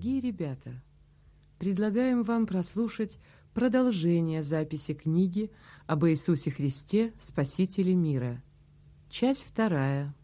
Дорогие ребята, предлагаем вам прослушать продолжение записи книги об Иисусе Христе, Спасителе мира. Часть вторая.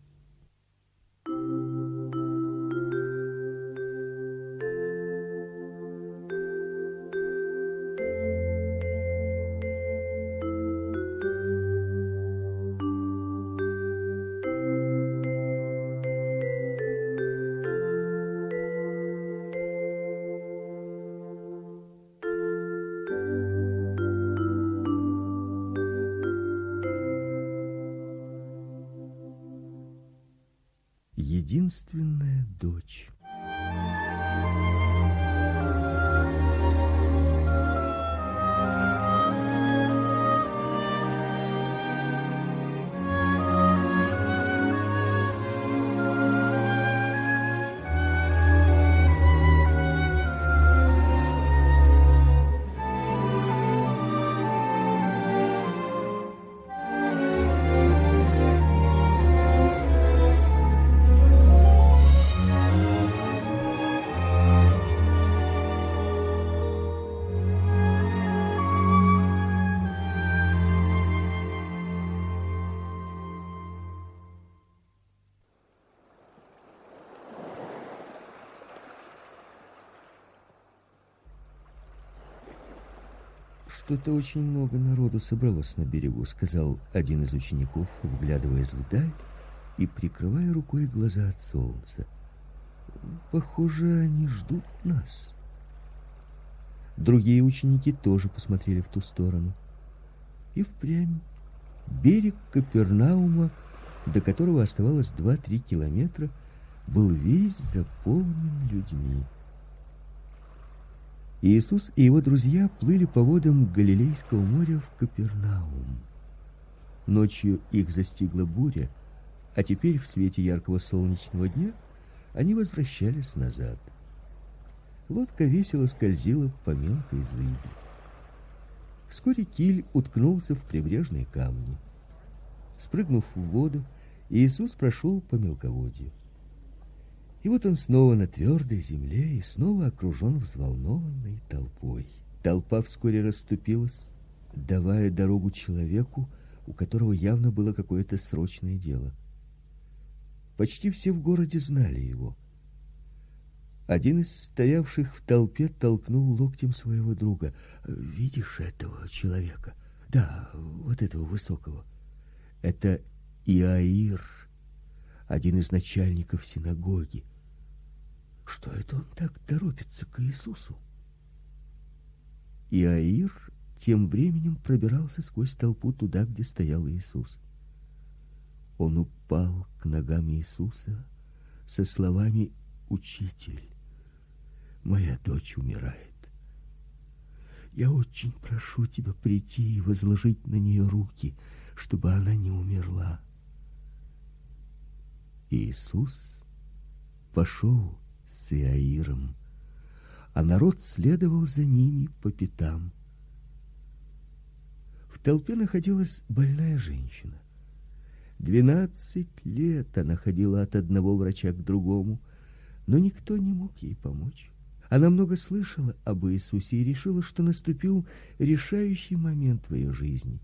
Что-то очень много народу собралось на берегу, сказал один из учеников, вглядываясь вдаль и прикрывая рукой глаза от солнца. Похоже, они ждут нас. Другие ученики тоже посмотрели в ту сторону. И впрямь берег Капернаума, до которого оставалось два-три километра, был весь заполнен людьми. Иисус и его друзья плыли по водам Галилейского моря в Капернаум. Ночью их застигла буря, а теперь в свете яркого солнечного дня они возвращались назад. Лодка весело скользила по мелкой зыби. Вскоре киль уткнулся в прибрежные камни. Спрыгнув в воду, Иисус прошел по мелководью. И вот он снова на твердой земле и снова окружен взволнованной толпой. Толпа вскоре расступилась, давая дорогу человеку, у которого явно было какое-то срочное дело. Почти все в городе знали его. Один из стоявших в толпе толкнул локтем своего друга. "Видишь этого человека? Да, вот этого высокого. Это Иаир, один из начальников синагоги. Что это он так торопится к Иисусу? Иаир тем временем пробирался сквозь толпу туда, где стоял Иисус. Он упал к ногам Иисуса со словами: "Учитель, моя дочь умирает. Я очень прошу тебя прийти и возложить на нее руки, чтобы она не умерла". Иисус пошел с Иаиром, а народ следовал за ними по пятам. В толпе находилась больная женщина. Двенадцать лет она ходила от одного врача к другому, но никто не мог ей помочь. Она много слышала об Иисусе и решила, что наступил решающий момент в ее жизни.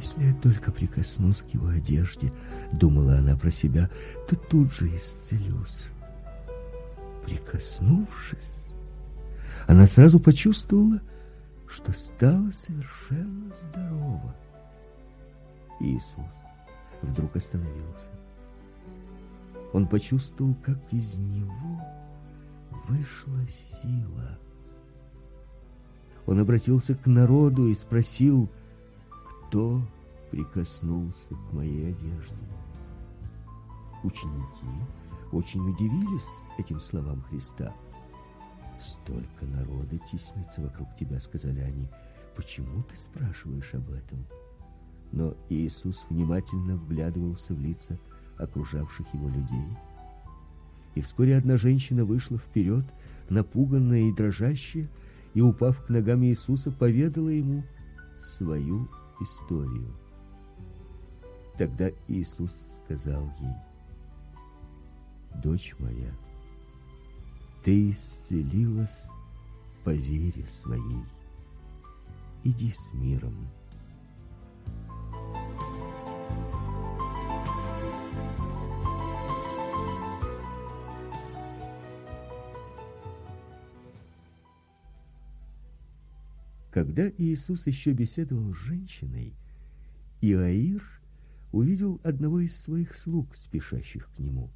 Если я только прикоснусь к его одежде, думала она про себя, то тут же исцелюсь. Прикоснувшись, она сразу почувствовала, что стала совершенно здорова. Иисус вдруг остановился. Он почувствовал, как из него вышла сила. Он обратился к народу и спросил: кто прикоснулся к моей одежде. Ученики очень удивились этим словам Христа. Столько народа теснится вокруг тебя, сказали они. Почему ты спрашиваешь об этом? Но Иисус внимательно вглядывался в лица окружавших его людей. И вскоре одна женщина вышла вперед, напуганная и дрожащая, и упав к ногам Иисуса, поведала ему свою историю. Тогда Иисус сказал ей: Дочь моя, ты исцелилась по вере своей. Иди с миром. Когда Иисус еще беседовал с женщиной, Иаир увидел одного из своих слуг, спешащих к нему.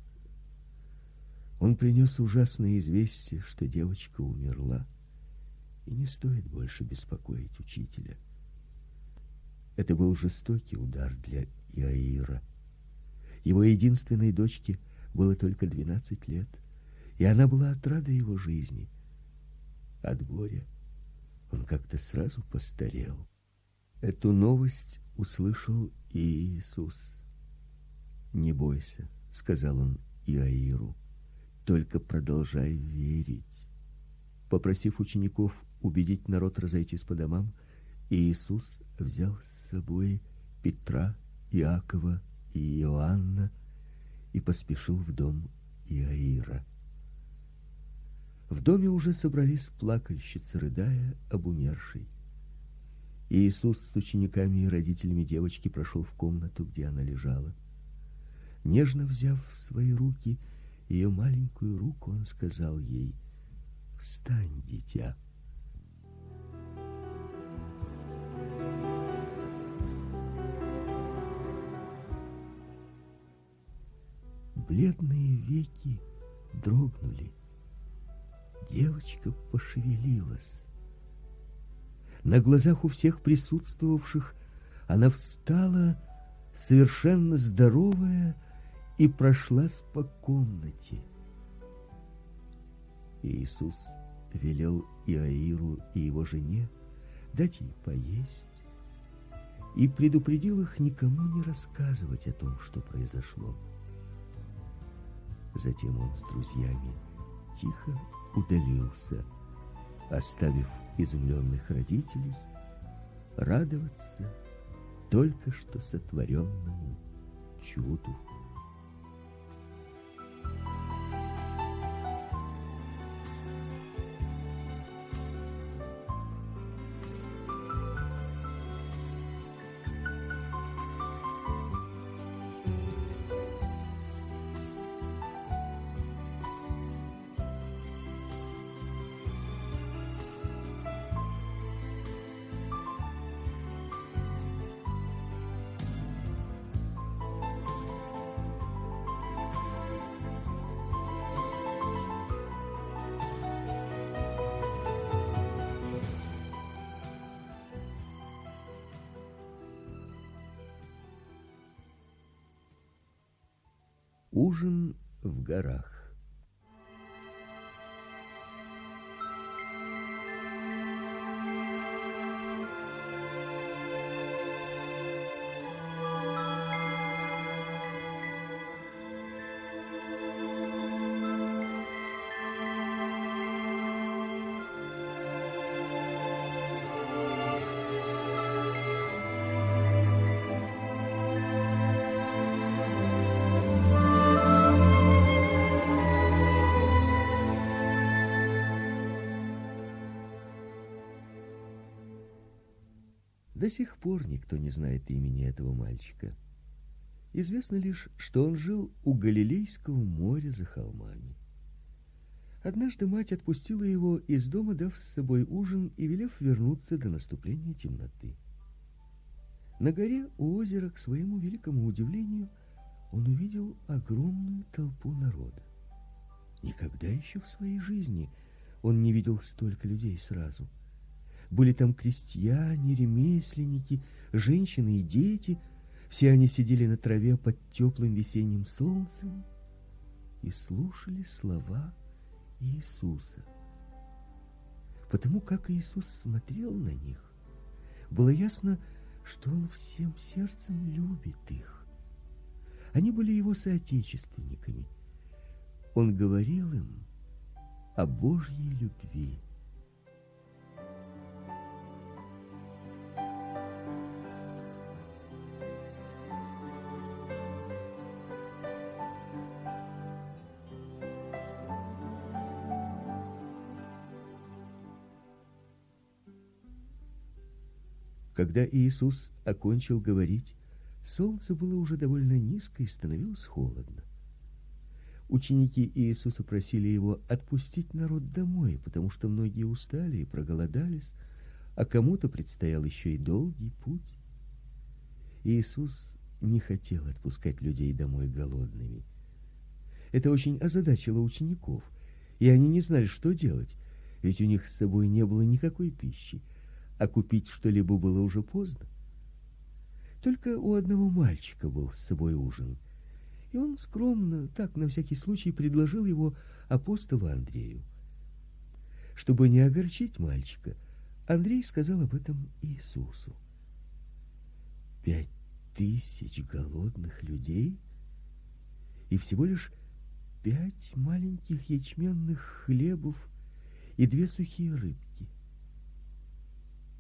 Он принес ужасное известие, что девочка умерла, и не стоит больше беспокоить учителя. Это был жестокий удар для Иаира. Его единственной дочке было только двенадцать лет, и она была отрадой его жизни. От горя он как-то сразу постарел. Эту новость услышал и Иисус. "Не бойся", сказал он Иаиру. "Только продолжай верить". Попросив учеников убедить народ разойтись по домам, Иисус взял с собой Петра, Иакова и Иоанна и поспешил в дом Иаира. В доме уже собрались плакальщицы, рыдая об умершей. Иисус с учениками и родителями девочки прошел в комнату, где она лежала. Нежно взяв в свои руки ее маленькую руку, он сказал ей: "Встань, дитя". Бледные веки дрогнули. Девочка пошевелилась. На глазах у всех присутствовавших она встала, совершенно здоровая, и прошлась по комнате. Иисус велел Иаиру и его жене дать ей поесть и предупредил их никому не рассказывать о том, что произошло. Затем он с друзьями тихо удалился, оставив изумленных родителей радоваться только что сотворенному чуду. Ужин в горах. Сих пор никто не знает имени этого мальчика. Известно лишь, что он жил у Галилейского моря за холмами. Однажды мать отпустила его из дома, дав с собой ужин и велев вернуться до наступления темноты. На горе у озера, к своему великому удивлению, он увидел огромную толпу народа. Никогда еще в своей жизни он не видел столько людей сразу – были там крестьяне, ремесленники, женщины и дети. Все они сидели на траве под теплым весенним солнцем и слушали слова Иисуса. Потому как Иисус смотрел на них, было ясно, что он всем сердцем любит их. Они были его соотечественниками. Он говорил им о Божьей любви. Когда Иисус окончил говорить, солнце было уже довольно низко и становилось холодно. Ученики Иисуса просили его отпустить народ домой, потому что многие устали и проголодались, а кому-то предстоял еще и долгий путь. Иисус не хотел отпускать людей домой голодными. Это очень озадачило учеников, и они не знали, что делать, ведь у них с собой не было никакой пищи, а купить что-либо было уже поздно. Только у одного мальчика был с собой ужин, и он скромно, так на всякий случай предложил его апостолу Андрею. Чтобы не огорчить мальчика, Андрей сказал об этом Иисусу. Пять тысяч голодных людей и всего лишь пять маленьких ячменных хлебов и две сухие рыбки.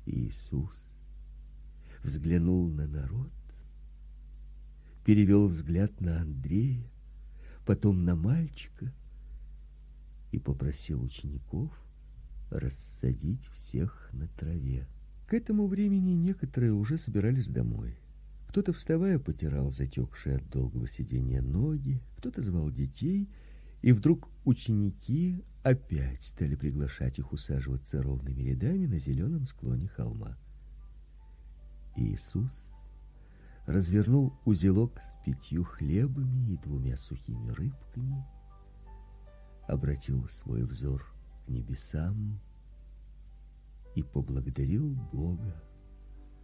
Иисус взглянул на народ, перевел взгляд на Андрея, потом на мальчика и попросил учеников рассадить всех на траве. К этому времени некоторые уже собирались домой. Кто-то, вставая, потирал затекшие от долгого сидения ноги, кто-то звал детей, и вдруг ученики опять стали приглашать их усаживаться ровными рядами на зеленом склоне холма. Иисус развернул узелок с пятью хлебами и двумя сухими рыбками, обратил свой взор к небесам и поблагодарил Бога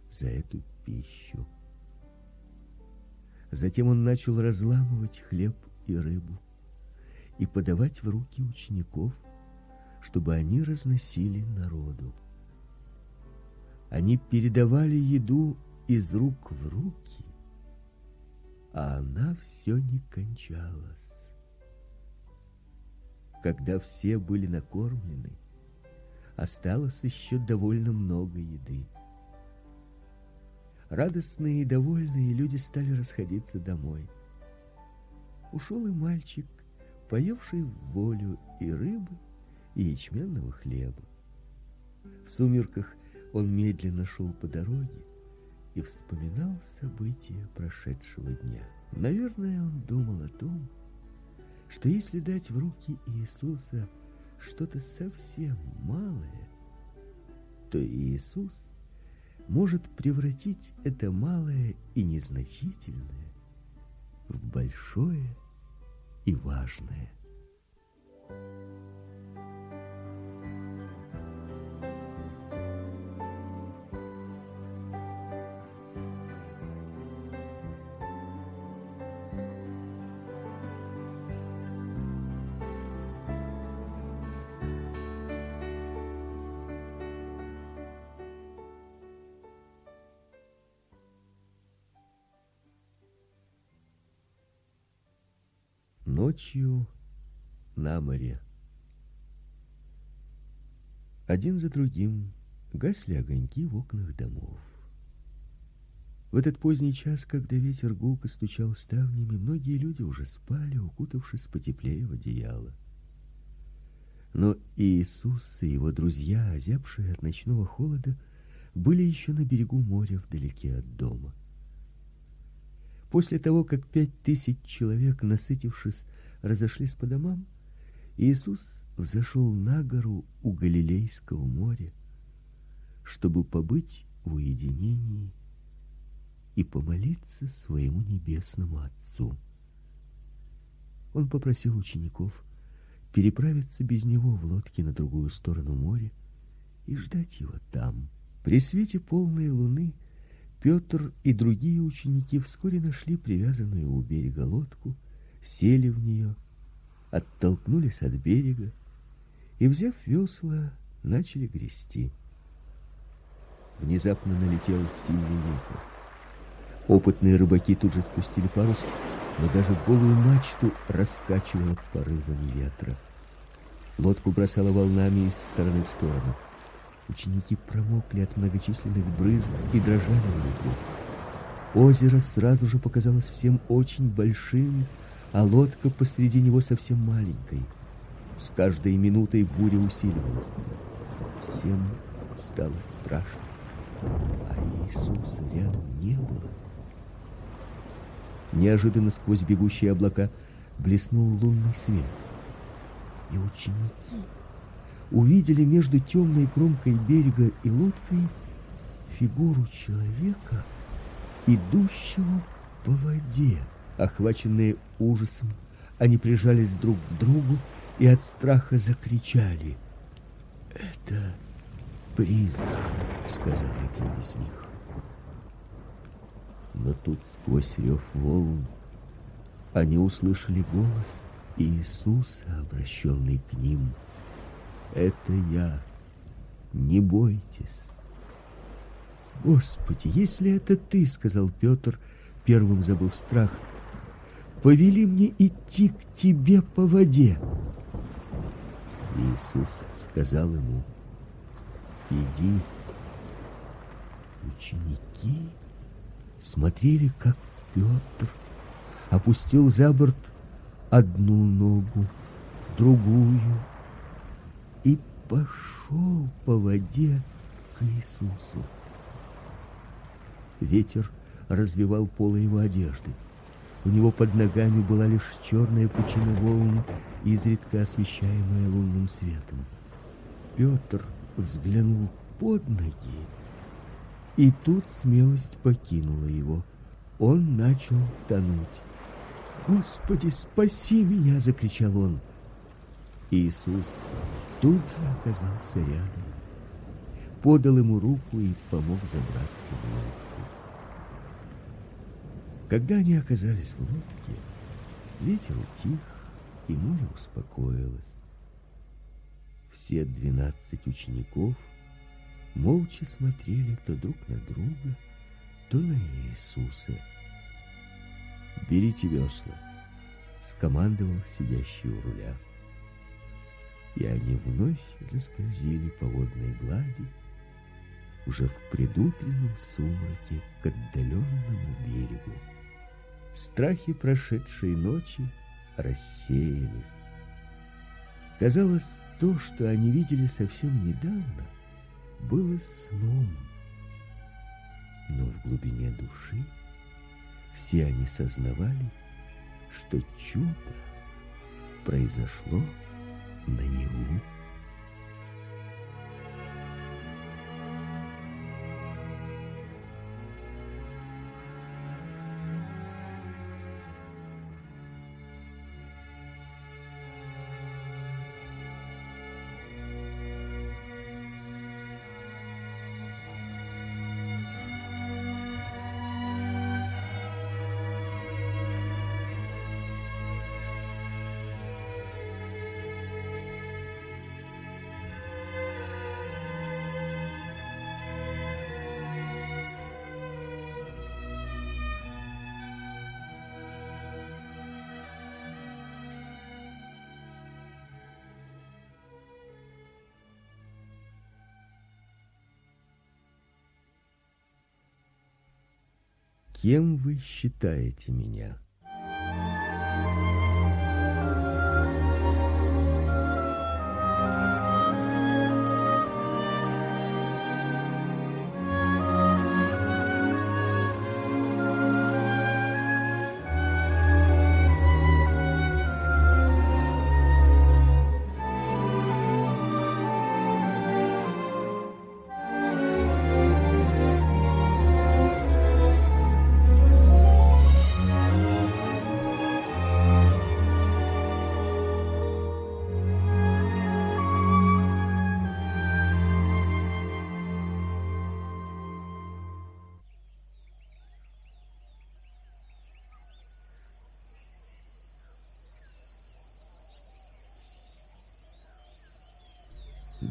за эту пищу. Затем он начал разламывать хлеб и рыбу и подавать в руки учеников, чтобы они разносили народу. Они передавали еду из рук в руки, а она все не кончалась. Когда все были накормлены, осталось еще довольно много еды. Радостные и довольные люди стали расходиться домой. Ушел и мальчик, поевший в волю и рыбы, и ячменного хлеба. В сумерках он медленно шел по дороге и вспоминал события прошедшего дня. Наверное, он думал о том, что если дать в руки Иисуса что-то совсем малое, то Иисус может превратить это малое и незначительное в большое и важное. Ночью на море. Один за другим гасли огоньки в окнах домов. В этот поздний час, когда ветер гулко стучал ставнями, многие люди уже спали, укутавшись потеплее в одеяло. Но Иисус и его друзья, озябшие от ночного холода, были еще на берегу моря вдалеке от дома. После того, как пять тысяч человек, насытившись, разошлись по домам, Иисус взошел на гору у Галилейского моря, чтобы побыть в уединении и помолиться своему небесному Отцу. Он попросил учеников переправиться без него в лодке на другую сторону моря и ждать его там. При свете полной луны Петр и другие ученики вскоре нашли привязанную у берега лодку сели в нее, оттолкнулись от берега и, взяв весла, начали грести. Внезапно налетел сильный ветер. Опытные рыбаки тут же спустили парус, но даже голую мачту раскачивало порывами ветра. Лодку бросало волнами из стороны в сторону. Ученики промокли от многочисленных брызг и дрожали на ветру. Озеро сразу же показалось всем очень большим а лодка посреди него совсем маленькой. С каждой минутой буря усиливалась. Всем стало страшно. а Иисуса рядом не было. Неожиданно сквозь бегущие облака блеснул лунный свет. И ученики увидели между темной кромкой берега и лодкой фигуру человека, идущего по воде. Охваченные ужасом, они прижались друг к другу и от страха закричали. «Это призрак», — сказал один из них. Но тут сквозь рев волн они услышали голос Иисуса, обращенный к ним. «Это я, не бойтесь». «Господи, если это ты, — сказал Петр, первым забыв страх, — повели мне идти к тебе по воде». Иисус сказал ему, «Иди». Ученики смотрели, как Петр опустил за борт одну ногу, другую и пошел по воде к Иисусу. Ветер развивал полы его одежды. У него под ногами была лишь черная пучина волн, изредка освещаемая лунным светом. Петр взглянул под ноги, и тут смелость покинула его. Он начал тонуть. «Господи, спаси меня!» — закричал он. Иисус тут же оказался рядом, подал ему руку и помог забраться в лодку. Когда они оказались в лодке, ветер утих, и море успокоилось. Все двенадцать учеников молча смотрели то друг на друга, то на Иисуса. «Берите весла», — скомандовал сидящий у руля. И они вновь заскользили по водной глади, уже в предутреннем сумраке к отдаленному берегу. Страхи прошедшей ночи рассеялись. Казалось, то, что они видели совсем недавно, было сном. Но в глубине души все они сознавали, что чудо произошло 没有。Кем вы считаете меня?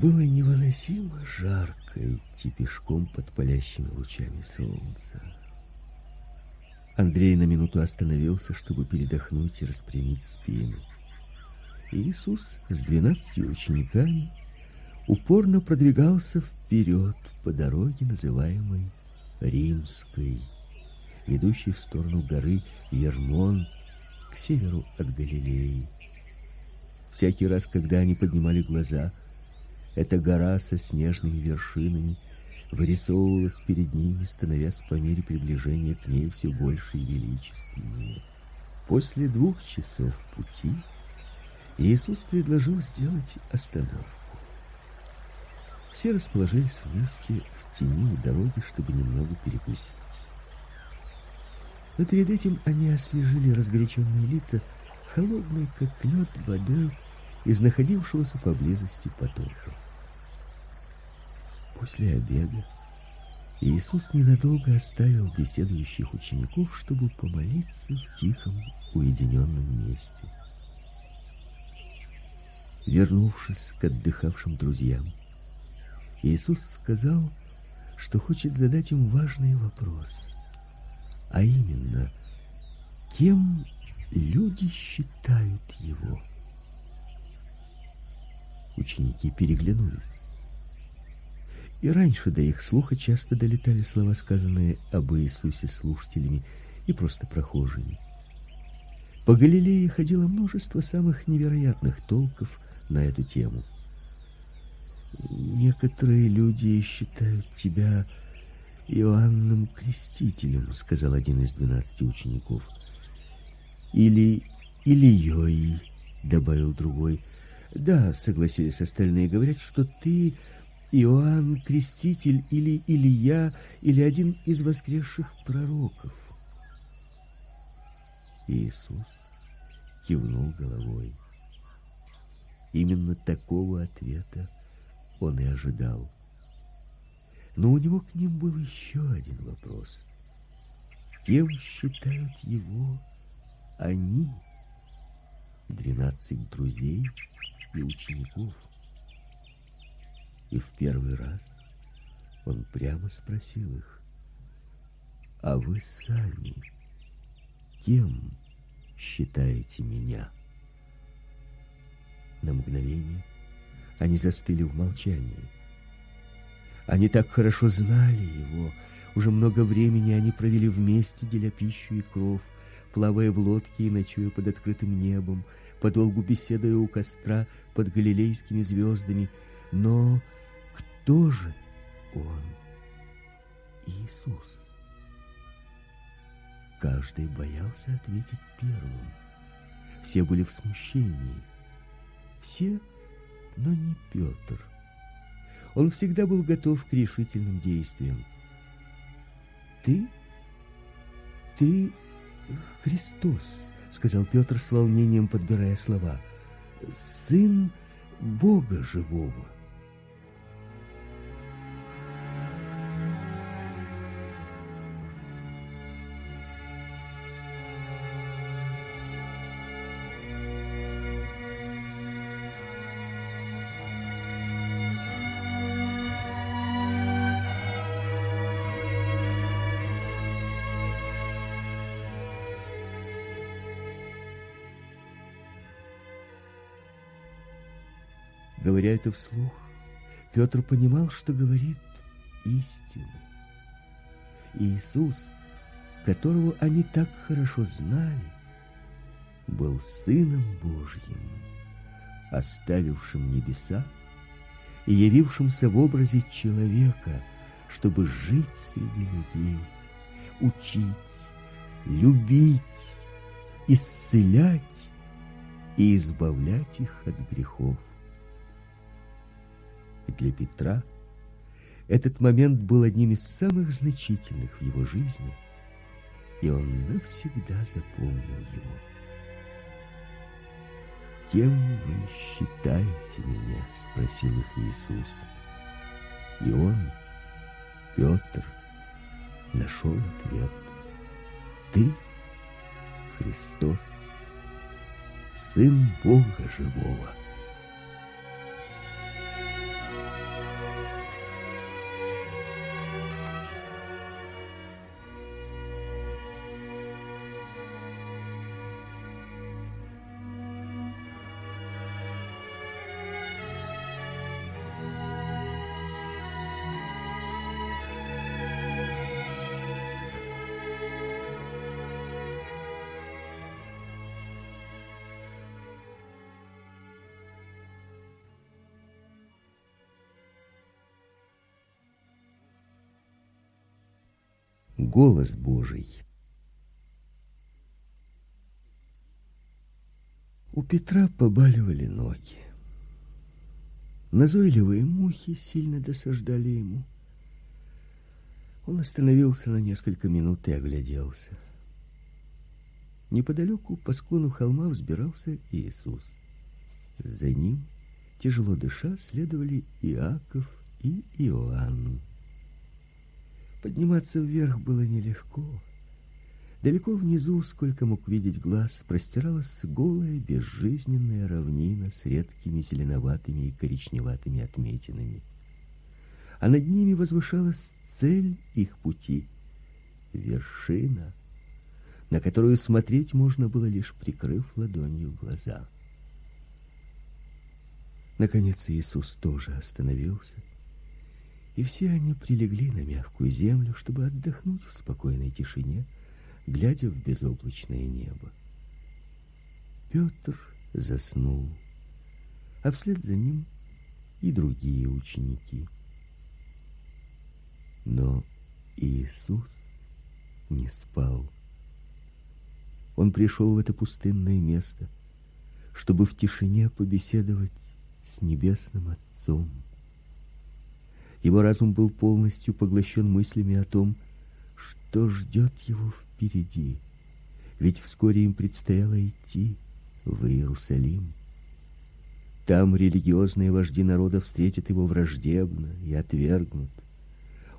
Было невыносимо жарко идти пешком под палящими лучами солнца. Андрей на минуту остановился, чтобы передохнуть и распрямить спину. Иисус с двенадцатью учениками упорно продвигался вперед по дороге, называемой Римской, ведущей в сторону горы Ермон к северу от Галилеи. Всякий раз, когда они поднимали глаза, эта гора со снежными вершинами вырисовывалась перед ними, становясь по мере приближения к ней все больше и величественнее. После двух часов пути Иисус предложил сделать остановку. Все расположились вместе в тени у дороги, чтобы немного перекусить. Но перед этим они освежили разгоряченные лица холодной, как лед, водой из находившегося поблизости потока. После обеда Иисус ненадолго оставил беседующих учеников, чтобы помолиться в тихом, уединенном месте. Вернувшись к отдыхавшим друзьям, Иисус сказал, что хочет задать им важный вопрос, а именно, кем люди считают его. Ученики переглянулись. И раньше до их слуха часто долетали слова, сказанные об Иисусе слушателями и просто прохожими. По Галилее ходило множество самых невероятных толков на эту тему. Некоторые люди считают тебя Иоанном Крестителем, сказал один из двенадцати учеников. Или Ильей, добавил другой. Да, согласились остальные, говорят, что ты Иоанн Креститель или Илья, или один из воскресших пророков. Иисус кивнул головой. Именно такого ответа он и ожидал. Но у него к ним был еще один вопрос. Кем считают его они, двенадцать друзей и учеников? И в первый раз он прямо спросил их, «А вы сами кем считаете меня?» На мгновение они застыли в молчании. Они так хорошо знали его. Уже много времени они провели вместе, деля пищу и кров, плавая в лодке и ночуя под открытым небом, подолгу беседуя у костра под галилейскими звездами. Но кто же он? Иисус. Каждый боялся ответить первым. Все были в смущении. Все, но не Петр. Он всегда был готов к решительным действиям. Ты ты Христос, сказал Петр с волнением, подбирая слова. Сын Бога живого. Говоря это вслух, Петр понимал, что говорит истину. Иисус, которого они так хорошо знали, был Сыном Божьим, оставившим небеса и явившимся в образе человека, чтобы жить среди людей, учить, любить, исцелять и избавлять их от грехов. Для Петра этот момент был одним из самых значительных в его жизни, и он навсегда запомнил его. «Кем вы считаете меня?» — спросил их Иисус. И он, Петр, нашел ответ. «Ты, Христос, Сын Бога Живого». Голос Божий. У Петра побаливали ноги. Назойливые мухи сильно досаждали ему. Он остановился на несколько минут и огляделся. Неподалеку по склону холма взбирался Иисус. За ним, тяжело дыша, следовали Иаков и Иоанн. Подниматься вверх было нелегко. Далеко внизу, сколько мог видеть глаз, простиралась голая безжизненная равнина с редкими зеленоватыми и коричневатыми отметинами. А над ними возвышалась цель их пути вершина, на которую смотреть можно было лишь прикрыв ладонью глаза. Наконец Иисус тоже остановился и все они прилегли на мягкую землю, чтобы отдохнуть в спокойной тишине, глядя в безоблачное небо. Петр заснул, а вслед за ним и другие ученики. Но Иисус не спал. Он пришел в это пустынное место, чтобы в тишине побеседовать с небесным Отцом. Его разум был полностью поглощен мыслями о том, что ждет его впереди. Ведь вскоре им предстояло идти в Иерусалим. Там религиозные вожди народа встретят его враждебно и отвергнут.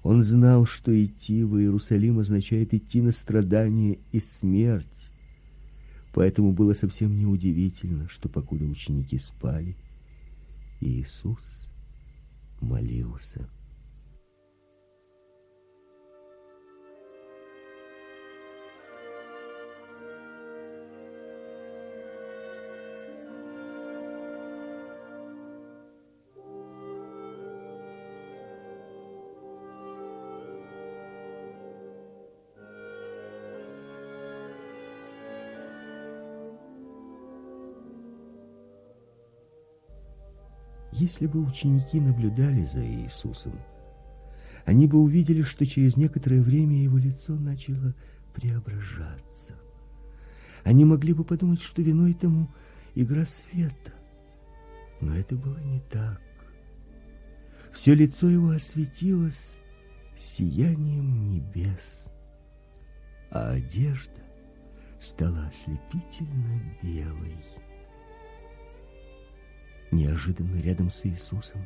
Он знал, что идти в Иерусалим означает идти на страдания и смерть. Поэтому было совсем неудивительно, что покуда ученики спали, Иисус молился. Если бы ученики наблюдали за Иисусом, они бы увидели, что через некоторое время его лицо начало преображаться. Они могли бы подумать, что виной тому игра света. Но это было не так. Все лицо его осветилось сиянием небес, а одежда стала ослепительно белой. Неожиданно рядом с Иисусом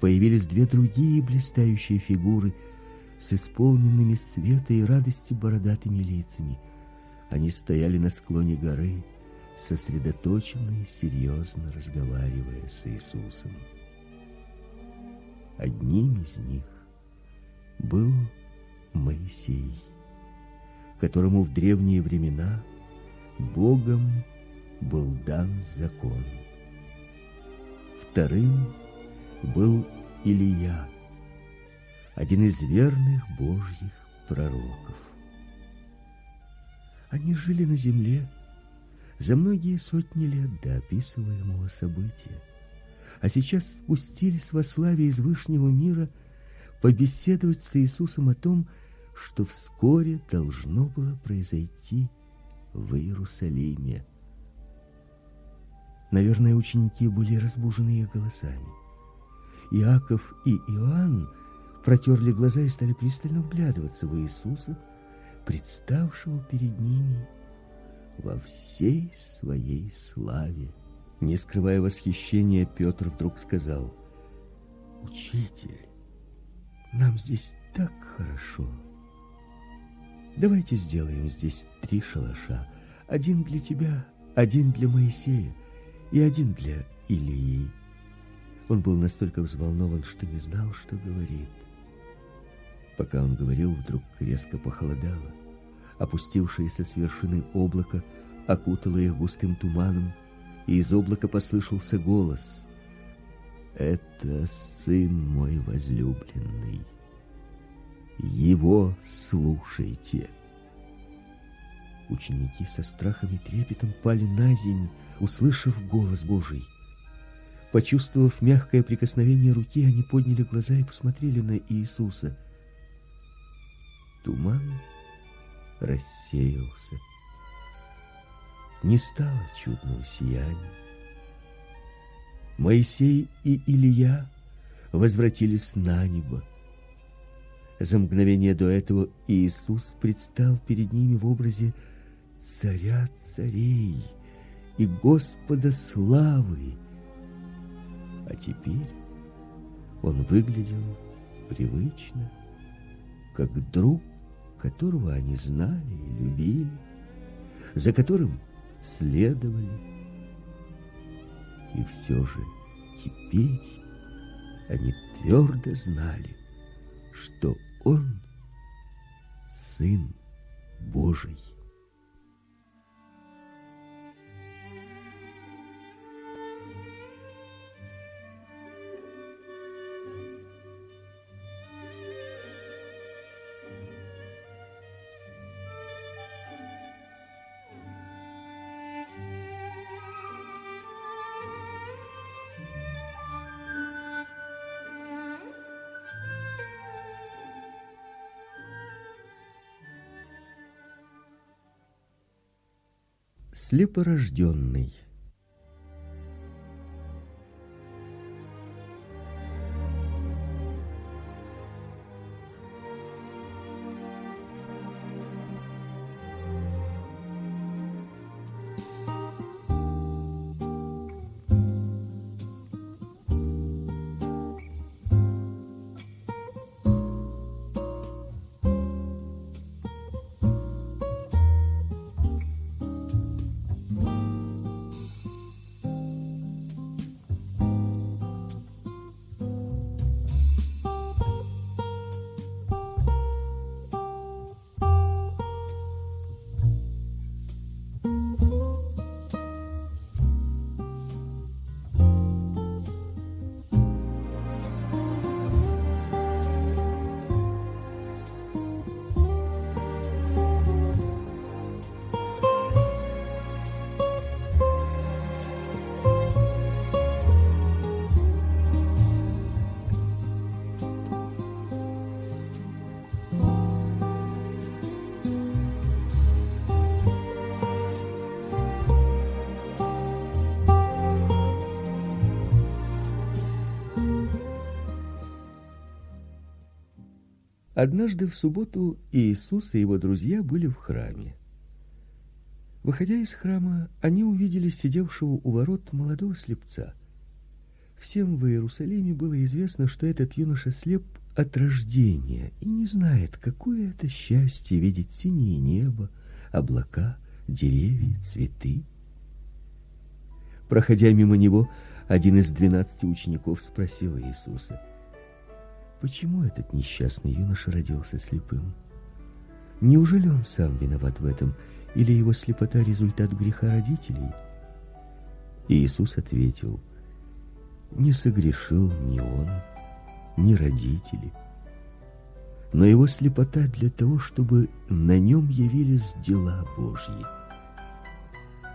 появились две другие блистающие фигуры с исполненными света и радости бородатыми лицами. Они стояли на склоне горы, сосредоточенно и серьезно разговаривая с Иисусом. Одним из них был Моисей, которому в древние времена Богом был дан закон. Вторым был Илия, один из верных Божьих пророков. Они жили на земле за многие сотни лет до описываемого события, а сейчас спустились во славе из вышнего мира побеседовать с Иисусом о том, что вскоре должно было произойти в Иерусалиме. Наверное, ученики были разбужены их голосами. Иаков и Иоанн протерли глаза и стали пристально вглядываться в Иисуса, представшего перед ними во всей своей славе. Не скрывая восхищения, Петр вдруг сказал: "Учитель, нам здесь так хорошо. Давайте сделаем здесь три шалаша: один для тебя, один для Моисея и один для Илии. Он был настолько взволнован, что не знал, что говорит. Пока он говорил, вдруг резко похолодало. Опустившееся с вершины облако окутало их густым туманом, и из облака послышался голос: "Это сын мой возлюбленный. Его слушайте". Ученики со страхом и трепетом пали на землю, услышав голос Божий. Почувствовав мягкое прикосновение руки, они подняли глаза и посмотрели на Иисуса. туман рассеялся. Не стало чудного сияния. Моисей и Илья возвратились на небо. За мгновение до этого Иисус предстал перед ними в образе царя царей и Господа славы. А теперь он выглядел привычно, как друг, которого они знали и любили, за которым следовали. И все же теперь они твердо знали, что он сын Божий. Слепорожденный. Однажды в субботу Иисус и его друзья были в храме. Выходя из храма, они увидели сидевшего у ворот молодого слепца. Всем в Иерусалиме было известно, что этот юноша слеп от рождения и не знает, какое это счастье видеть синее небо, облака, деревья, цветы. Проходя мимо него, один из двенадцати учеников спросил Иисуса: Почему этот несчастный юноша родился слепым? Неужели он сам виноват в этом, или его слепота результат греха родителей? И Иисус ответил: Не согрешил ни он, ни родители, но его слепота для того, чтобы на нем явились дела Божьи.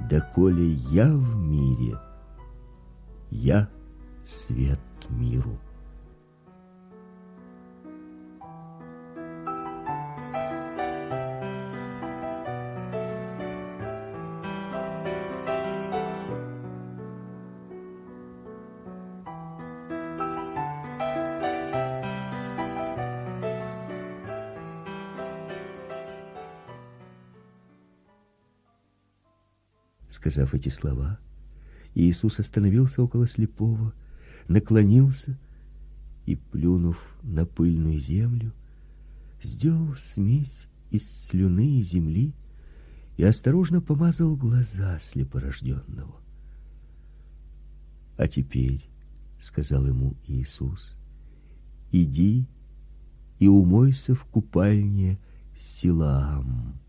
Доколе я в мире, я свет миру. Сказав эти слова, Иисус остановился около слепого, наклонился и, плюнув на пыльную землю, сделал смесь из слюны и земли и осторожно помазал глаза слепорожденного. А теперь, сказал ему Иисус, иди и умойся в купальне Силаам.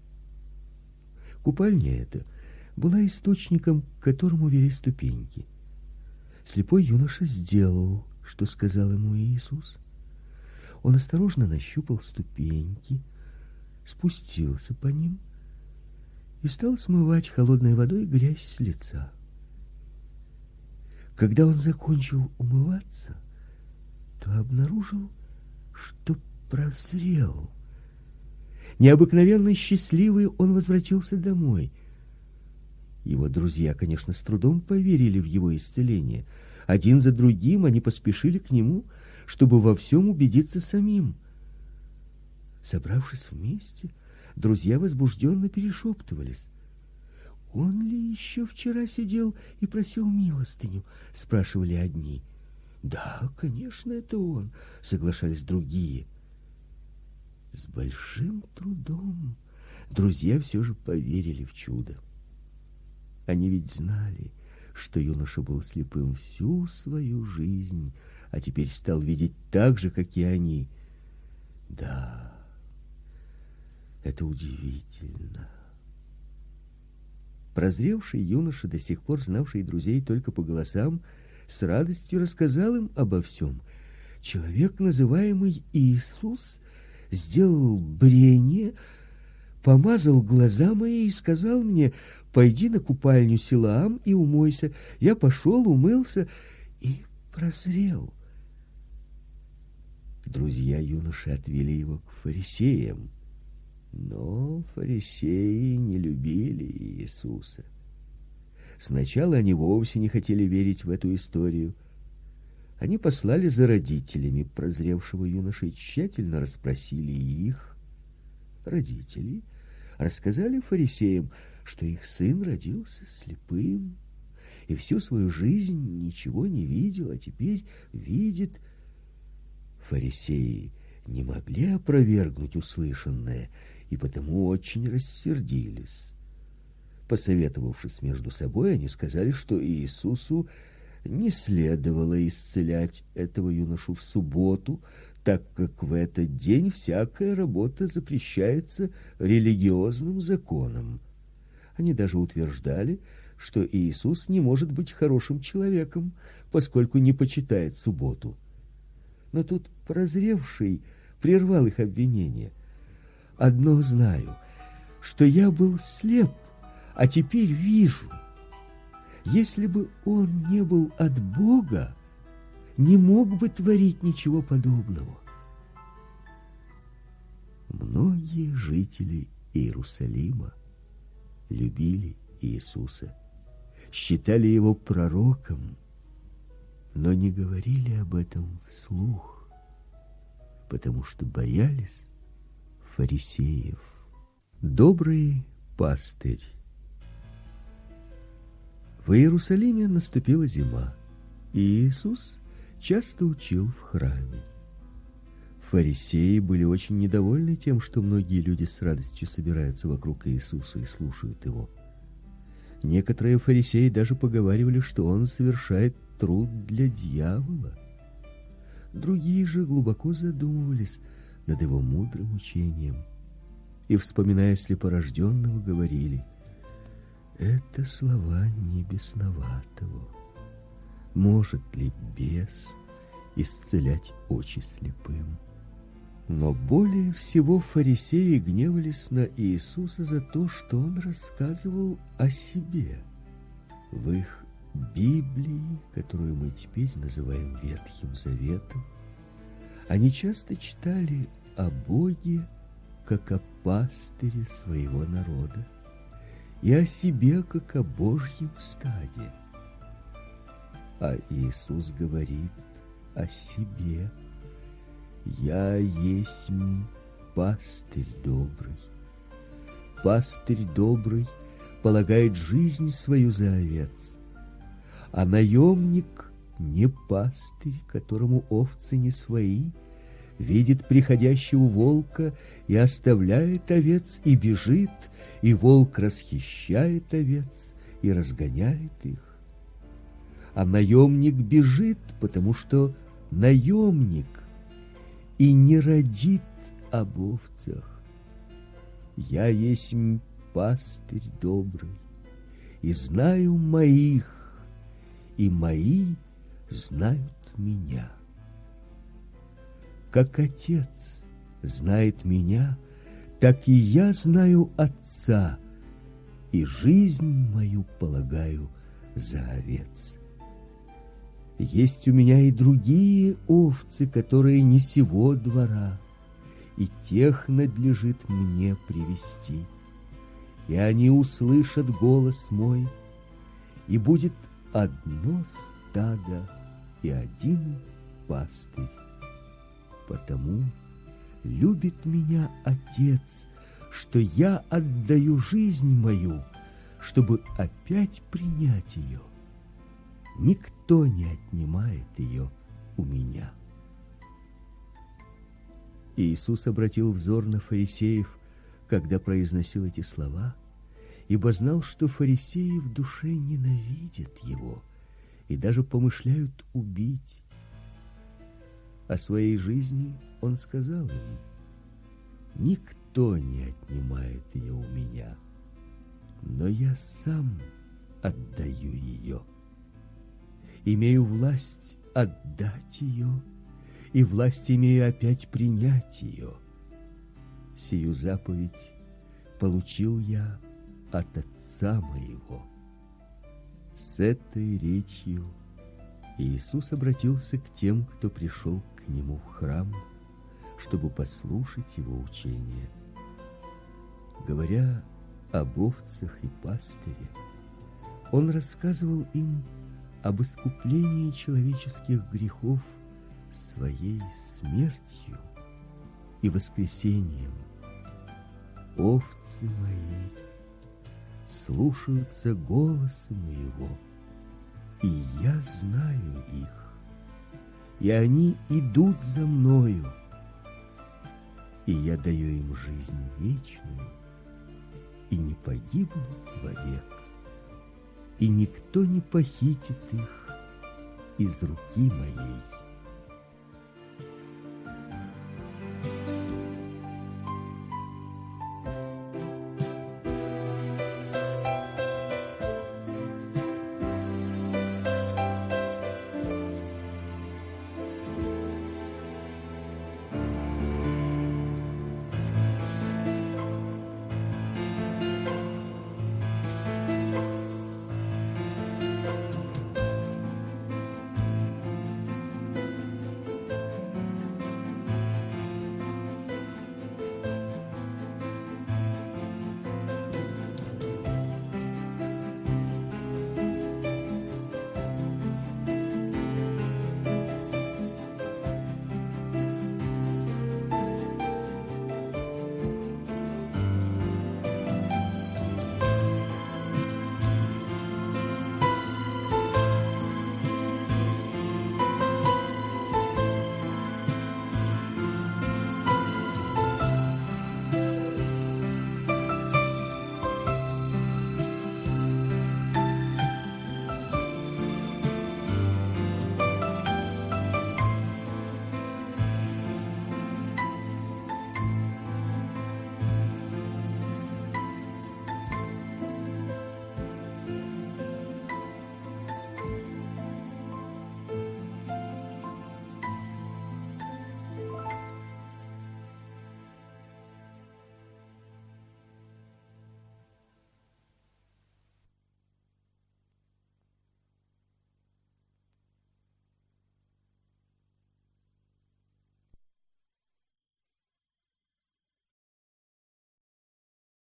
Купальня эта была источником, к которому вели ступеньки. Слепой юноша сделал, что сказал ему Иисус. Он осторожно нащупал ступеньки, спустился по ним и стал смывать холодной водой грязь с лица. Когда он закончил умываться, то обнаружил, что прозрел Необыкновенно счастливый он возвратился домой. Его друзья, конечно, с трудом поверили в его исцеление. Один за другим они поспешили к нему, чтобы во всем убедиться самим. Собравшись вместе, друзья возбужденно перешептывались. Он ли еще вчера сидел и просил милостыню, спрашивали одни. Да, конечно, это он, соглашались другие. С большим трудом друзья все же поверили в чудо. Они ведь знали, что юноша был слепым всю свою жизнь, а теперь стал видеть так же, как и они. Да. Это удивительно. Прозревший юноша, до сих пор знавший друзей только по голосам, с радостью рассказал им обо всем. Человек, называемый Иисус, сделал брение, помазал глаза мои и сказал мне: "Пойди на купальню Силаам и умойся". Я пошел, умылся и прозрел. Друзья юноши отвели его к фарисеям. Но фарисеи не любили Иисуса. Сначала они вовсе не хотели верить в эту историю. Они послали за родителями прозревшего юноши и тщательно расспросили их. Родители рассказали фарисеям, что их сын родился слепым и всю свою жизнь ничего не видел, а теперь видит. Фарисеи не могли опровергнуть услышанное и потому очень рассердились. Посоветовавшись между собой, они сказали, что Иисусу не следовало исцелять этого юношу в субботу, так как в этот день всякая работа запрещается религиозным законом. Они даже утверждали, что Иисус не может быть хорошим человеком, поскольку не почитает субботу. Но тут прозревший прервал их обвинения. Одно знаю, что я был слеп, а теперь вижу. Если бы он не был от Бога, не мог бы творить ничего подобного. Многие жители Иерусалима любили Иисуса, считали его пророком, но не говорили об этом вслух, потому что боялись фарисеев. Добрый пастырь в Иерусалиме наступила зима, и Иисус часто учил в храме. Фарисеи были очень недовольны тем, что многие люди с радостью собираются вокруг Иисуса и слушают его. Некоторые фарисеи даже поговаривали, что он совершает труд для дьявола. Другие же глубоко задумывались над его мудрым учением и, вспоминая слепорожденного, говорили: это слова не бесноватого. Может ли бес исцелять очи слепым? Но более всего фарисеи гневались на Иисуса за то, что он рассказывал о себе. В их Библии, которую мы теперь называем Ветхим Заветом, они часто читали о Боге как о пастыре своего народа и о себе, как о Божьем стаде. А Иисус говорит о себе: "Я есть пастырь добрый. Пастырь добрый полагает жизнь свою за овец, а наемник не пастырь, которому овцы не свои, видит приходящего волка и оставляет овец и бежит, и волк расхищает овец и разгоняет их. А наемник бежит, потому что наемник и не родит об овцах. Я есть пастырь добрый, и знаю моих, и мои знают меня как Отец знает меня, так и я знаю Отца, и жизнь мою полагаю за овец. Есть у меня и другие овцы, которые не сего двора, и тех надлежит мне привести. И они услышат голос мой, и будет одно стадо и один пастырь. Потому любит меня Отец, что я отдаю жизнь мою, чтобы опять принять ее. Никто не отнимает ее у меня. Иисус обратил взор на фарисеев, когда произносил эти слова, ибо знал, что фарисеи в душе ненавидят его и даже помышляют убить. О своей жизни он сказал им: Никто не отнимает ее у меня, но я сам отдаю ее. Имею власть отдать ее и власть имею опять принять ее. Сию заповедь получил я от Отца моего. С этой речью Иисус обратился к тем, кто пришел к нему в храм, чтобы послушать его учение. Говоря об овцах и пастыре, он рассказывал им об искуплении человеческих грехов своей смертью и воскресением. Овцы мои слушаются голоса моего, и я знаю их, и они идут за мною, и я даю им жизнь вечную, и не погибнут вовек, и никто не похитит их из руки моей.